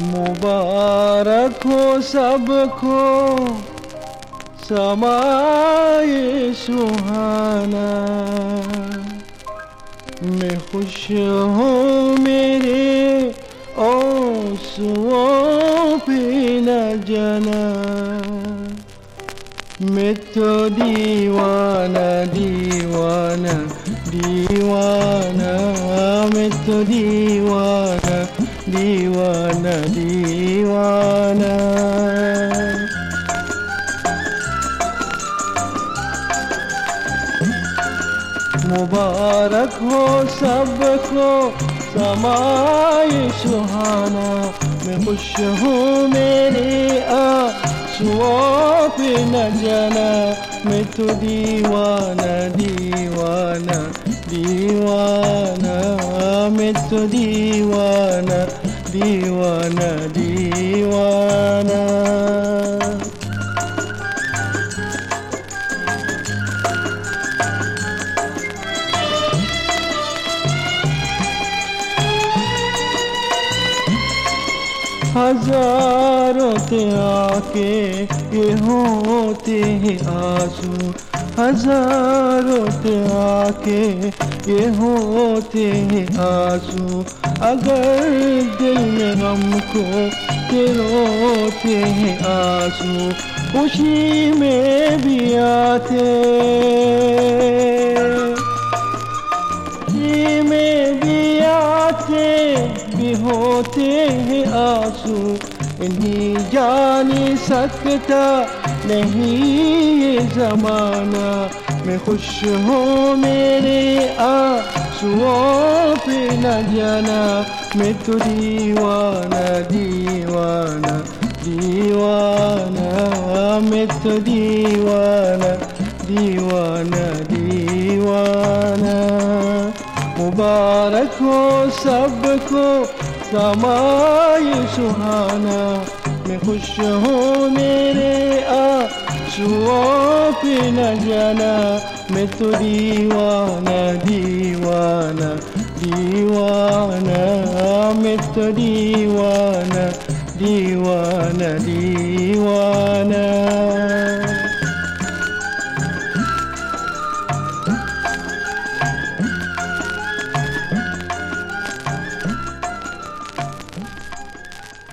मुबारक हो सबको। समाए सुहाना। मैं खुश हूँ मेरे ओसुओं पे न जना। मैं तो दीवाना दीवाना दीवाना। मैं तो दीवाना। दीवाना दीवाना। मुबारक हो सबको समाए सुहाना। मैं खुश हूँ मेरे पे न जाना। मैं तो दीवाना दीवाना दीवाना। मैं दीवाना दीवाना दीवाना। हज़ारों ते आके ये होते हैं आँसू। हज़ारों पे आके ये होते हैं आँसू। अगर दिल में हमको के रोते हैं आँसू, खुशी में भी आते। होते हैं आँसू, इन्हीं जाने सकता नहीं ये जमाना। मैं खुश हूँ मेरे आंसुओं पे न जाना। मैं तो दीवाना दीवाना दीवाना। मैं तो दीवाना दीवाना दीवाना। मुबारक हो सबको समाए सुहाना मैं खुश हूँ मेरे आंसुओं पे न जाना मैं तो दीवाना दीवाना दीवाना मैं तो दीवाना दीवाना दीवाना